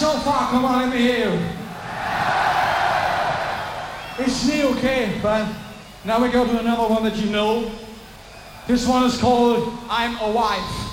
so far, come on, let me hear you. It's me, okay, but now we go to another one that you know. This one is called I'm a Wife.